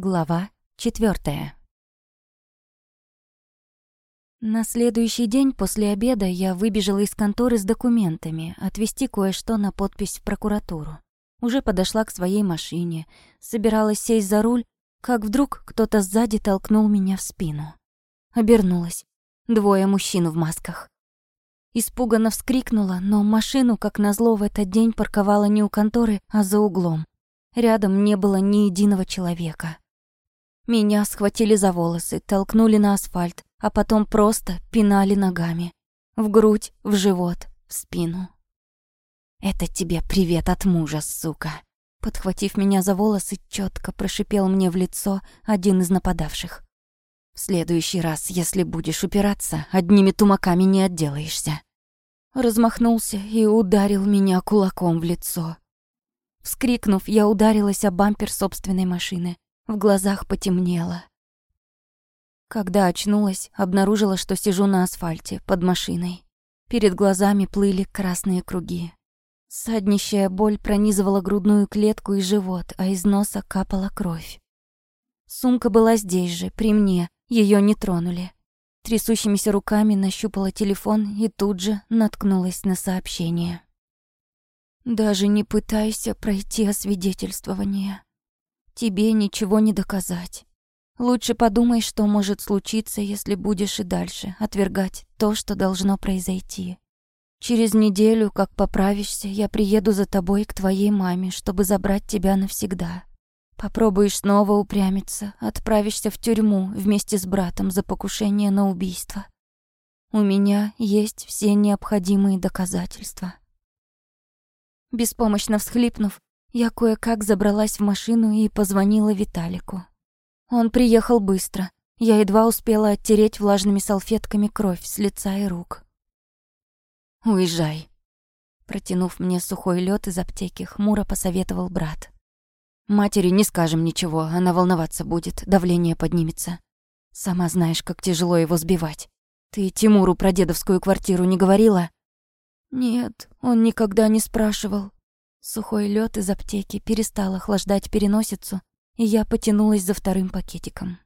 Глава четвертая. На следующий день после обеда я выбежала из конторы с документами, отвезти кое-что на подпись в прокуратуру. Уже подошла к своей машине, собиралась сесть за руль, как вдруг кто-то сзади толкнул меня в спину. Обернулась. Двое мужчин в масках. Испуганно вскрикнула, но машину, как назло, в этот день парковала не у конторы, а за углом. Рядом не было ни единого человека. Меня схватили за волосы, толкнули на асфальт, а потом просто пинали ногами. В грудь, в живот, в спину. «Это тебе привет от мужа, сука!» Подхватив меня за волосы, четко прошипел мне в лицо один из нападавших. «В следующий раз, если будешь упираться, одними тумаками не отделаешься». Размахнулся и ударил меня кулаком в лицо. Вскрикнув, я ударилась о бампер собственной машины. В глазах потемнело. Когда очнулась, обнаружила, что сижу на асфальте под машиной. Перед глазами плыли красные круги. Саднищая боль пронизывала грудную клетку и живот, а из носа капала кровь. Сумка была здесь же, при мне, ее не тронули. Трясущимися руками нащупала телефон и тут же наткнулась на сообщение. «Даже не пытайся пройти освидетельствование. Тебе ничего не доказать. Лучше подумай, что может случиться, если будешь и дальше отвергать то, что должно произойти. Через неделю, как поправишься, я приеду за тобой к твоей маме, чтобы забрать тебя навсегда. Попробуешь снова упрямиться, отправишься в тюрьму вместе с братом за покушение на убийство. У меня есть все необходимые доказательства. Беспомощно всхлипнув, я кое-как забралась в машину и позвонила Виталику. Он приехал быстро. Я едва успела оттереть влажными салфетками кровь с лица и рук. «Уезжай», Протянув мне сухой лед из аптеки, хмуро посоветовал брат. «Матери не скажем ничего, она волноваться будет, давление поднимется. Сама знаешь, как тяжело его сбивать. Ты Тимуру про дедовскую квартиру не говорила?» «Нет, он никогда не спрашивал», Сухой лед из аптеки перестал охлаждать переносицу, и я потянулась за вторым пакетиком.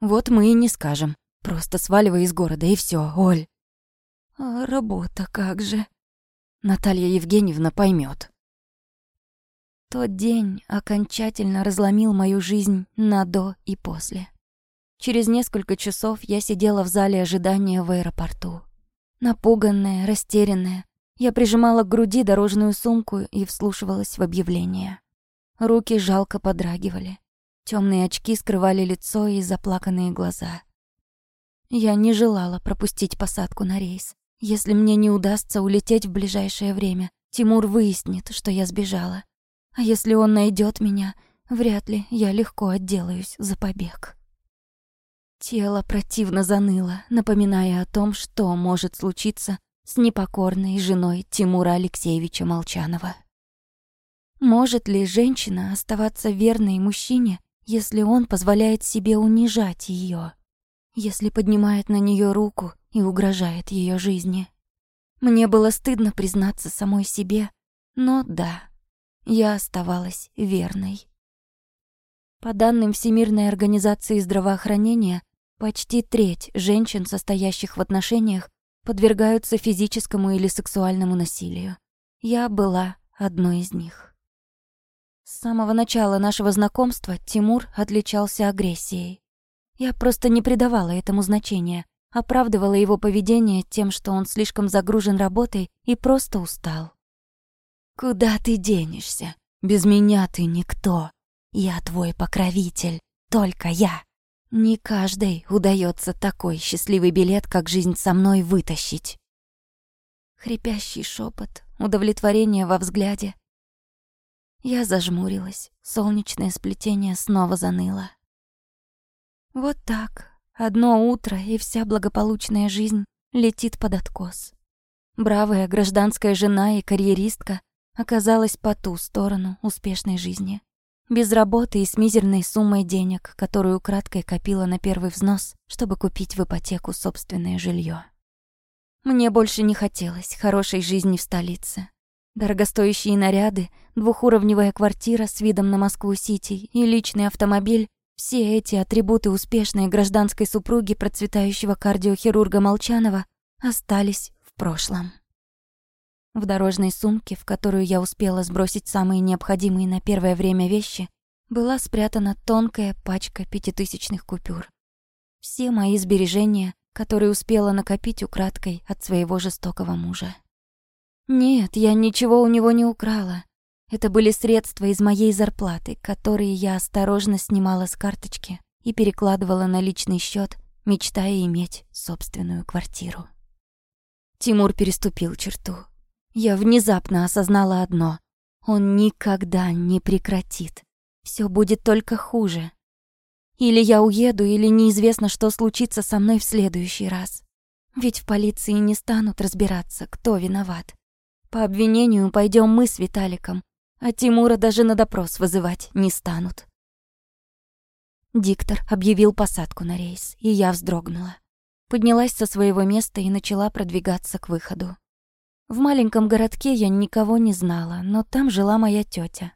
«Вот мы и не скажем. Просто сваливай из города, и все, Оль». «А работа как же?» Наталья Евгеньевна поймет. Тот день окончательно разломил мою жизнь на «до» и «после». Через несколько часов я сидела в зале ожидания в аэропорту. Напуганная, растерянная, я прижимала к груди дорожную сумку и вслушивалась в объявление. Руки жалко подрагивали. Темные очки скрывали лицо и заплаканные глаза. Я не желала пропустить посадку на рейс. Если мне не удастся улететь в ближайшее время, Тимур выяснит, что я сбежала. А если он найдет меня, вряд ли я легко отделаюсь за побег. Тело противно заныло, напоминая о том, что может случиться, с непокорной женой Тимура Алексеевича Молчанова. Может ли женщина оставаться верной мужчине, если он позволяет себе унижать ее, если поднимает на нее руку и угрожает ее жизни? Мне было стыдно признаться самой себе, но да, я оставалась верной. По данным Всемирной организации здравоохранения, почти треть женщин, состоящих в отношениях, подвергаются физическому или сексуальному насилию. Я была одной из них. С самого начала нашего знакомства Тимур отличался агрессией. Я просто не придавала этому значения, оправдывала его поведение тем, что он слишком загружен работой и просто устал. «Куда ты денешься? Без меня ты никто. Я твой покровитель, только я». Не каждой удается такой счастливый билет, как жизнь со мной, вытащить. Хрипящий шепот, удовлетворение во взгляде. Я зажмурилась, солнечное сплетение снова заныло. Вот так, одно утро, и вся благополучная жизнь летит под откос. Бравая гражданская жена и карьеристка оказалась по ту сторону успешной жизни без работы и с мизерной суммой денег, которую краткой копила на первый взнос, чтобы купить в ипотеку собственное жилье. Мне больше не хотелось хорошей жизни в столице. Дорогостоящие наряды, двухуровневая квартира с видом на Москву-Сити и личный автомобиль — все эти атрибуты успешной гражданской супруги процветающего кардиохирурга Молчанова остались в прошлом. В дорожной сумке, в которую я успела сбросить самые необходимые на первое время вещи, была спрятана тонкая пачка пятитысячных купюр. Все мои сбережения, которые успела накопить украдкой от своего жестокого мужа. Нет, я ничего у него не украла. Это были средства из моей зарплаты, которые я осторожно снимала с карточки и перекладывала на личный счет, мечтая иметь собственную квартиру. Тимур переступил черту. Я внезапно осознала одно. Он никогда не прекратит. Все будет только хуже. Или я уеду, или неизвестно, что случится со мной в следующий раз. Ведь в полиции не станут разбираться, кто виноват. По обвинению пойдем мы с Виталиком, а Тимура даже на допрос вызывать не станут. Диктор объявил посадку на рейс, и я вздрогнула. Поднялась со своего места и начала продвигаться к выходу. В маленьком городке я никого не знала, но там жила моя тетя.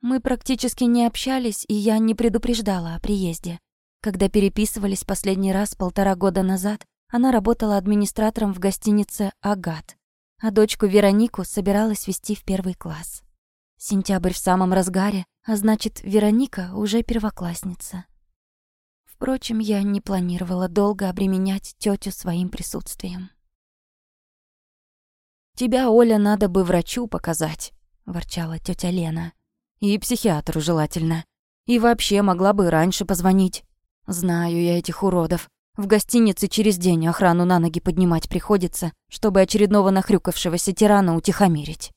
Мы практически не общались, и я не предупреждала о приезде. Когда переписывались последний раз полтора года назад, она работала администратором в гостинице «Агат» а дочку Веронику собиралась вести в первый класс. Сентябрь в самом разгаре, а значит, Вероника уже первоклассница. Впрочем, я не планировала долго обременять тетю своим присутствием. «Тебя, Оля, надо бы врачу показать», — ворчала тетя Лена. «И психиатру желательно. И вообще могла бы раньше позвонить. Знаю я этих уродов. В гостинице через день охрану на ноги поднимать приходится, чтобы очередного нахрюкавшегося тирана утихомирить.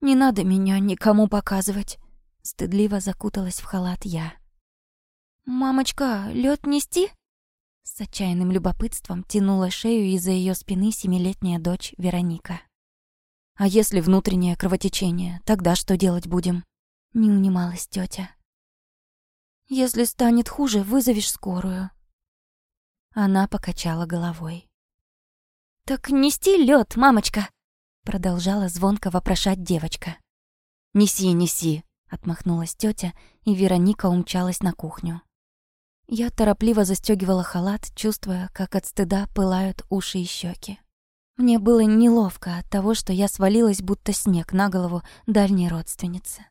«Не надо меня никому показывать», — стыдливо закуталась в халат я. «Мамочка, лед нести?» С отчаянным любопытством тянула шею из-за ее спины семилетняя дочь Вероника. «А если внутреннее кровотечение, тогда что делать будем?» Не унималась тетя. «Если станет хуже, вызовешь скорую», она покачала головой. «Так нести лед, мамочка!» Продолжала звонко вопрошать девочка. «Неси, неси!» Отмахнулась тетя, и Вероника умчалась на кухню. Я торопливо застегивала халат, чувствуя, как от стыда пылают уши и щеки. Мне было неловко от того, что я свалилась, будто снег на голову дальней родственницы.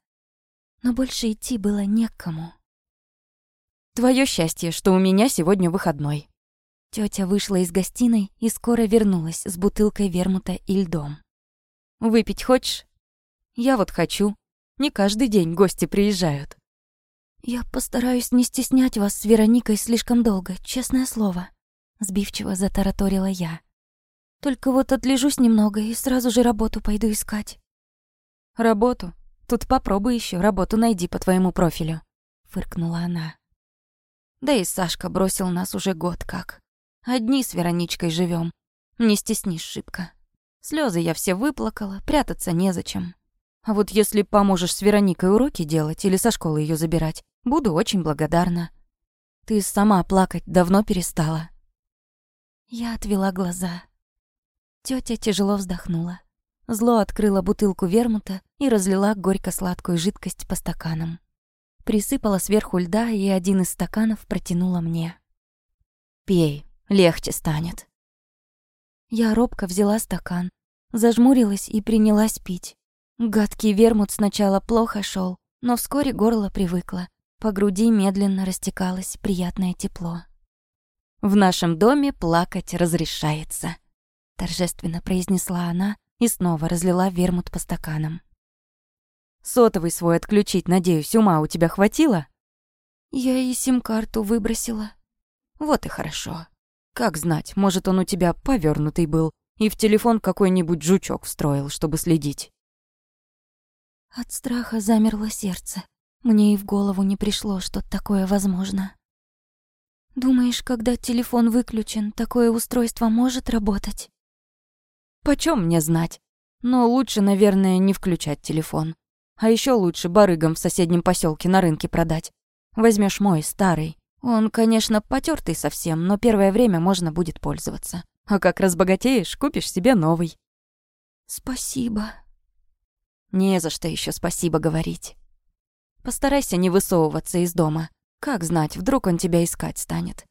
Но больше идти было некому. «Твое счастье, что у меня сегодня выходной», Тётя вышла из гостиной и скоро вернулась с бутылкой вермута и льдом. «Выпить хочешь?» «Я вот хочу. Не каждый день гости приезжают». «Я постараюсь не стеснять вас с Вероникой слишком долго, честное слово», — сбивчиво затараторила я. «Только вот отлежусь немного и сразу же работу пойду искать». «Работу? Тут попробуй еще работу найди по твоему профилю», — фыркнула она. «Да и Сашка бросил нас уже год как. Одни с Вероничкой живем. Не стеснись шибко. Слезы я все выплакала, прятаться незачем. А вот если поможешь с Вероникой уроки делать или со школы ее забирать, буду очень благодарна. Ты сама плакать давно перестала. Я отвела глаза. Тётя тяжело вздохнула. Зло открыла бутылку вермута и разлила горько-сладкую жидкость по стаканам. Присыпала сверху льда и один из стаканов протянула мне. «Пей, легче станет. Я робко взяла стакан, зажмурилась и принялась пить. Гадкий вермут сначала плохо шел, но вскоре горло привыкло. По груди медленно растекалось приятное тепло. «В нашем доме плакать разрешается», — торжественно произнесла она и снова разлила вермут по стаканам. «Сотовый свой отключить, надеюсь, ума у тебя хватило?» «Я и сим-карту выбросила». «Вот и хорошо. Как знать, может, он у тебя повернутый был и в телефон какой-нибудь жучок встроил, чтобы следить. От страха замерло сердце. Мне и в голову не пришло, что такое возможно. Думаешь, когда телефон выключен, такое устройство может работать? Почем мне знать? Но лучше, наверное, не включать телефон. А еще лучше барыгам в соседнем поселке на рынке продать. Возьмешь мой, старый. Он, конечно, потертый совсем, но первое время можно будет пользоваться. А как разбогатеешь, купишь себе новый. Спасибо. Не за что еще спасибо говорить. Постарайся не высовываться из дома. Как знать, вдруг он тебя искать станет.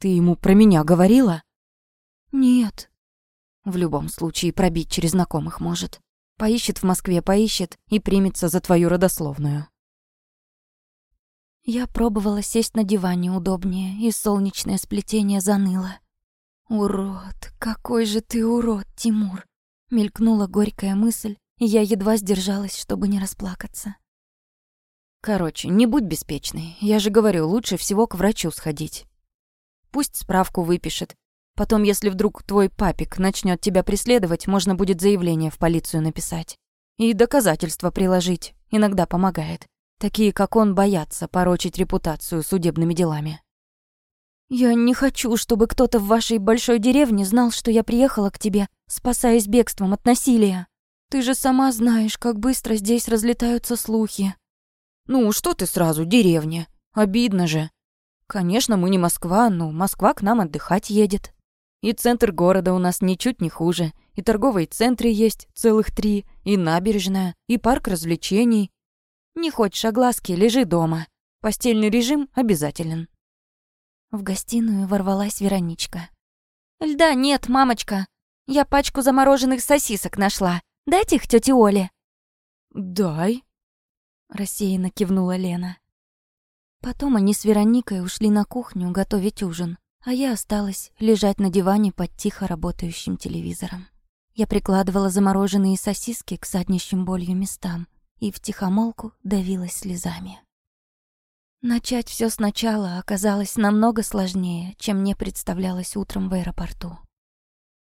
Ты ему про меня говорила? Нет. В любом случае пробить через знакомых может. Поищет в Москве, поищет и примется за твою родословную. Я пробовала сесть на диване удобнее, и солнечное сплетение заныло. «Урод, какой же ты урод, Тимур!» Мелькнула горькая мысль, и я едва сдержалась, чтобы не расплакаться. Короче, не будь беспечной. Я же говорю, лучше всего к врачу сходить. Пусть справку выпишет, Потом, если вдруг твой папик начнет тебя преследовать, можно будет заявление в полицию написать. И доказательства приложить. Иногда помогает. Такие, как он, боятся порочить репутацию судебными делами. «Я не хочу, чтобы кто-то в вашей большой деревне знал, что я приехала к тебе, спасаясь бегством от насилия. Ты же сама знаешь, как быстро здесь разлетаются слухи». «Ну, что ты сразу, деревня? Обидно же. Конечно, мы не Москва, но Москва к нам отдыхать едет». И центр города у нас ничуть не хуже. И торговые центры есть, целых три, и набережная, и парк развлечений. Не хочешь огласки, лежи дома. Постельный режим обязателен. В гостиную ворвалась Вероничка. «Льда нет, мамочка. Я пачку замороженных сосисок нашла. Дайте их тете Оле». «Дай», — рассеянно кивнула Лена. Потом они с Вероникой ушли на кухню готовить ужин а я осталась лежать на диване под тихо работающим телевизором. Я прикладывала замороженные сосиски к саднищим болью местам и втихомолку давилась слезами. Начать все сначала оказалось намного сложнее, чем мне представлялось утром в аэропорту.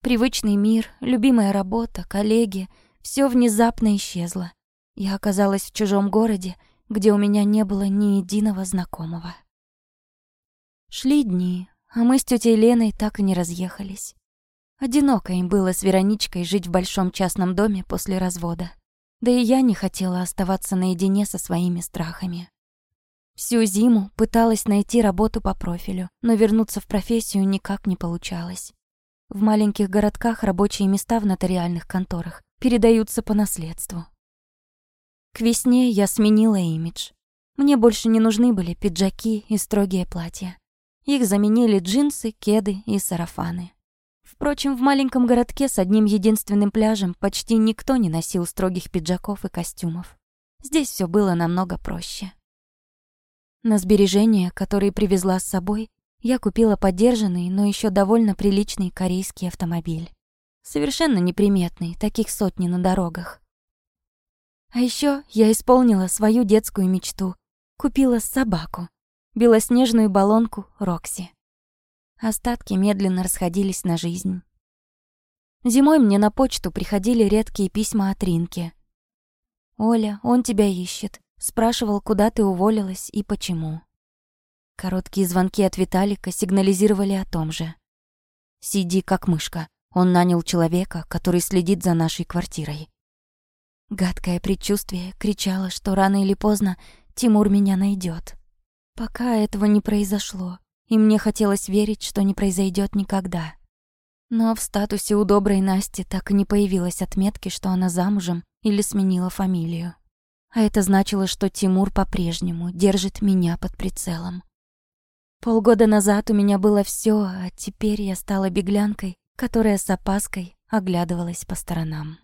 Привычный мир, любимая работа, коллеги — все внезапно исчезло. Я оказалась в чужом городе, где у меня не было ни единого знакомого. Шли дни, а мы с тетей Леной так и не разъехались. Одиноко им было с Вероничкой жить в большом частном доме после развода. Да и я не хотела оставаться наедине со своими страхами. Всю зиму пыталась найти работу по профилю, но вернуться в профессию никак не получалось. В маленьких городках рабочие места в нотариальных конторах передаются по наследству. К весне я сменила имидж. Мне больше не нужны были пиджаки и строгие платья. Их заменили джинсы, кеды и сарафаны. Впрочем, в маленьком городке с одним единственным пляжем почти никто не носил строгих пиджаков и костюмов. Здесь все было намного проще. На сбережения, которые привезла с собой, я купила подержанный, но еще довольно приличный корейский автомобиль. Совершенно неприметный, таких сотни на дорогах. А еще я исполнила свою детскую мечту. Купила собаку белоснежную баллонку Рокси. Остатки медленно расходились на жизнь. Зимой мне на почту приходили редкие письма от Ринки. «Оля, он тебя ищет. Спрашивал, куда ты уволилась и почему». Короткие звонки от Виталика сигнализировали о том же. «Сиди, как мышка. Он нанял человека, который следит за нашей квартирой». Гадкое предчувствие кричало, что рано или поздно Тимур меня найдет. Пока этого не произошло, и мне хотелось верить, что не произойдет никогда. Но в статусе у доброй Насти так и не появилась отметки, что она замужем или сменила фамилию. А это значило, что Тимур по-прежнему держит меня под прицелом. Полгода назад у меня было все, а теперь я стала беглянкой, которая с опаской оглядывалась по сторонам.